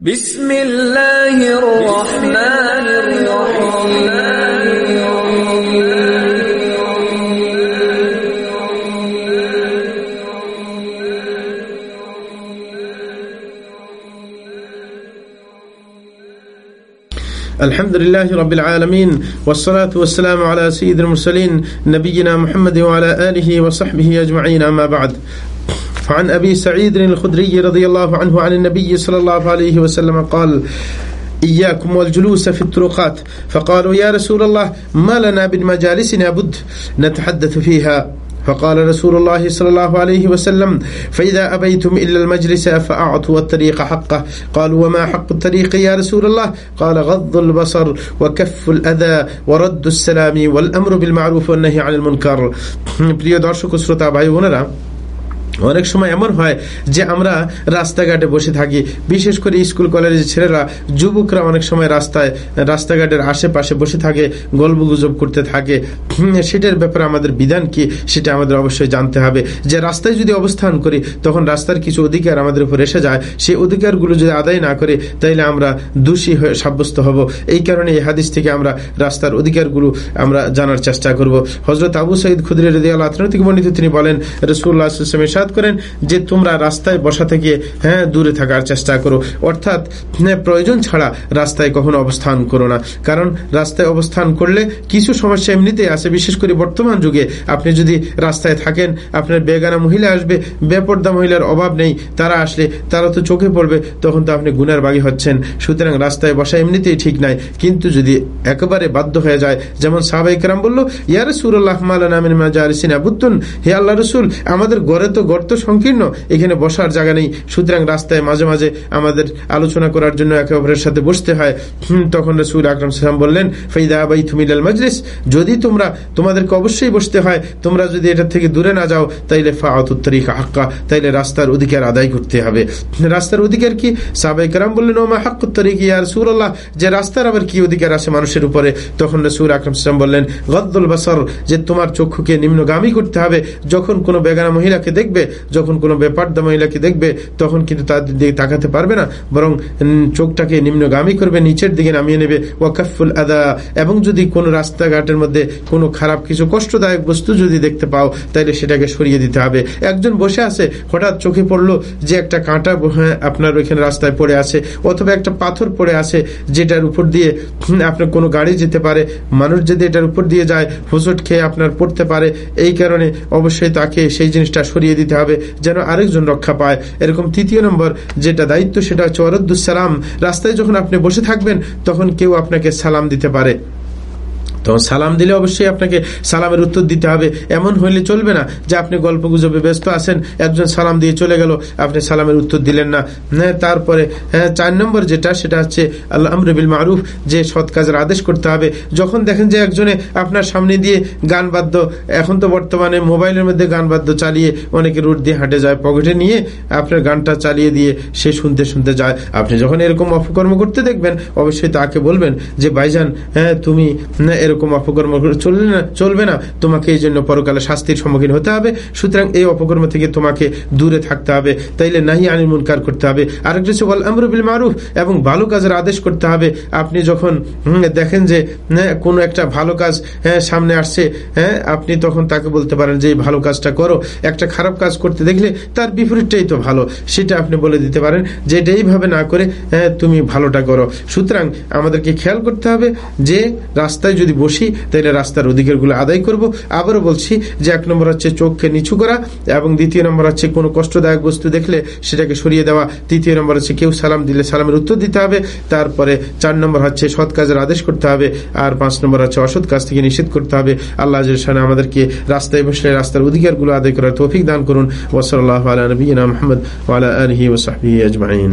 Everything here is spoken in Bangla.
بسم الله الرحمن الرحيم. الحمد لله رب العالمين والصلاة والسلام على سيد المرسلين نبينا محمد وعلى آله وصحبه أجمعين أما بعد. فعن أبي سعيد الخدري رضي الله عنه عن النبي صلى الله عليه وسلم قال إياكم والجلوس في الطرقات فقالوا يا رسول الله ما لنا بالمجالسنا بد نتحدث فيها فقال رسول الله صلى الله عليه وسلم فإذا أبيتم إلا المجلس فأعطوا الطريق حقه قالوا وما حق الطريق يا رسول الله قال غض البصر وكف الأذى ورد السلام والأمر بالمعروف والنهي عن المنكر প্রিয় দর্শক শ্রোতা ভাই বোনেরা অনেক সময় এমন হয় যে আমরা রাস্তাঘাটে বসে থাকি। বিশেষ করে স্কুল, কলেজের ছেলেরা, যুবকরা অনেক সময় রাস্তায়, রাস্তাঘাটের আশেপাশে বসে থাকে গল্প গুজব করতে থাকে। সেটার ব্যাপারে আমাদের বিধান কি? সেটা আমাদের অবশ্যই জানতে হবে। যে রাস্তায় যদি অবস্থান করি, তখন রাস্তার কিছু অধিকার আমাদের উপর এসে যায়। সেই অধিকারগুলো যদি আদায় না করে, তাইলে আমরা দোষী হয়ে সাব্যস্ত হব। এই কারণে এই হাদিস থেকে আমরা রাস্তার অধিকারগুলো আমরা জানার চেষ্টা করব। হজরত আবু সঈদ খুদরি রদি আল্লাহ থেকে তিনি বলেন রসুল্লাহ সাদ করেন যে তোমরা রাস্তায় বসা থেকে হ্যাঁ দূরে থাকার চেষ্টা করো। অর্থাৎ প্রয়োজন ছাড়া রাস্তায় কখনো অবস্থান করো না। কারণ, রাস্তায় অবস্থান করলে কিছু সমস্যা এমনিতে আছে। বিশেষ করে বর্তমান যুগে আপনি যদি রাস্তায় থাকেন, আপনার বেগানা মহিলা আসবে, বেপর্দা মহিলার অভাব নেই, তারা আসলে, তারা তো চোখে পড়বে, তখন তো আপনি গুনার বাগি হচ্ছেন। সুতরাং রাস্তায় বসা এমনিতেই ঠিক নাই। কিন্তু যদি একেবারে বাধ্য হয়ে যায়, যেমন সাহাবাইকরাম বলল ইয়ারে সুরুল্লাহ মাজারিসিন আবুদ্দুন হে আল্লাহ রসুল, আমাদের গড়ে তো গর্ত সংকীর্ণ। এখানে বসার জায়গা নেই। সুতরাং রাস্তায় মাঝে মাঝে আমাদের আলোচনা করার জন্য একে অপরের সাথে বসতে হয়। তখন রসুল আকরম সালাম বললেন ফৈদা আবাই থুমিলাল মজলিস। যদি তোমরা, তোমাদেরকে অবশ্যই বসতে হয়, তোমরা যদি এটা থেকে দূরে না যাও, তাইলে ফাআতুত্তরিকা হাক্কা, তাইলে রাস্তার অধিকার আদায় করতে হবে। রাস্তার অধিকার কি? সাবাই কারাম বললেন, ওমা হাক্কুত্তরিক ইয়ার সুরাল্লাহ যে রাস্তার আবার কি অধিকার আছে মানুষের উপরে? তখন রসুল আকরম সালাম বললেন, গদ্দুল বাসর, যে তোমার চক্ষুকে নিম্নগামী করতে হবে, যখন কোনো বেগানা মহিলাকে দেখবে যখন কোনো বেপার্দা মহিলাকে দেখবে, তখন কিন্তু তাদের দিকে তাকাতে পারবে না। বরং চোখটাকে নিম্নগামী করবে, নিচের দিকে নামিয়ে নেবে। ওয়াকাফুল আদা। এবং যদি কোনো রাস্তাঘাটের মধ্যে কোনো খারাপ কিছু কষ্টদায়ক বস্তু যদি দেখতে পাও তাহলে সেটাকে সরিয়ে দিতে হবে। একজন বসে আছে, হঠাৎ চোখে পড়ল যে একটা কাঁটা আপনার ওইখানে রাস্তায় পড়ে আছে, অথবা একটা পাথর পড়ে আছে, যেটার উপর দিয়ে আপনার কোনো গাড়ি যেতে পারে, মানুষ যদি এটার উপর দিয়ে যায় হোসট খেয়ে আপনার পড়তে পারে, এই কারণে অবশ্যই তাকে সেই জিনিসটা সরিয়ে দিতে হবে যেন আরেকজন রক্ষা পায়। এরকম তৃতীয় নম্বর যেটা দায়িত্ব, সেটা হচ্ছে সালাম। রাস্তায় যখন আপনি বসে থাকবেন, তখন কেউ আপনাকে সালাম দিতে পারে। তখন সালাম দিলে অবশ্যই আপনাকে সালামের উত্তর দিতে হবে। এমন হইলে চলবে না যে আপনি গল্প গুজবে ব্যস্ত আছেন, একজন সালাম দিয়ে চলে গেল, আপনি সালামের উত্তর দিলেন না। হ্যাঁ তারপরে হ্যাঁ চার নম্বর যেটা, সেটা হচ্ছে আল্লাহ আমরবিল মারুফ যে সৎ কাজের আদেশ করতে হবে। যখন দেখেন যে একজনে আপনার সামনে দিয়ে গান বাদ্য, এখন তো বর্তমানে মোবাইলের মধ্যে গান বাদ্য চালিয়ে অনেকে রুট দিয়ে হাঁটে যায়, পকেটে নিয়ে আপনার গানটা চালিয়ে দিয়ে সে শুনতে শুনতে যায়। আপনি যখন এরকম অপকর্ম করতে দেখবেন, অবশ্যই তাকে বলবেন যে, ভাইজান হ্যাঁ তুমি এরকম অপকর্ম চলবে না চলবে না। তোমাকে এই জন্য পরকালে শাস্তির সম্মুখীন হতে হবে। সুতরাং এই অপকর্ম থেকে তোমাকে দূরে থাকতে হবে। তাইলে নাহি আনিল মুনকার করতে হবে। আরেকটা হচ্ছে বল আমরুবিল মারুফ এবং ভালো কাজের আদেশ করতে হবে। আপনি যখন দেখেন যে কোনো একটা ভালো কাজ সামনে আসছে হ্যাঁ আপনি তখন তাকে বলতে পারেন যে ভালো কাজটা করো। একটা খারাপ কাজ করতে দেখলে তার বিপরীতটাই তো ভালো। সেটা আপনি বলে দিতে পারেন যে, এটা না করে তুমি ভালোটা করো। সুতরাং আমাদেরকে খেয়াল করতে হবে যে, রাস্তায় যদি বসি তাহলে রাস্তার অধিকারগুলো আদায় করব। আবারও বলছি যে এক নম্বর হচ্ছে চোখকে নিচু করা এবং দ্বিতীয় নম্বর হচ্ছে কোনো কষ্টদায়ক বস্তু দেখলে সেটাকে সরিয়ে দেওয়া। তৃতীয় নম্বর হচ্ছে কেউ সালাম দিলে সালামের উত্তর দিতে হবে। তারপরে চার নম্বর হচ্ছে সৎ কাজের আদেশ করতে হবে। আর পাঁচ নম্বর হচ্ছে অসৎ কাজ থেকে নিষেধ করতে হবে। আল্লাহ আমাদেরকে রাস্তায় বসলে রাস্তার অধিকারগুলো আদায় করার তৌফিক দান করুন। ওসল আল্লাহ আলা মোহাম্মদ ওয়ালা আলহি ওসাহি আজমাইন।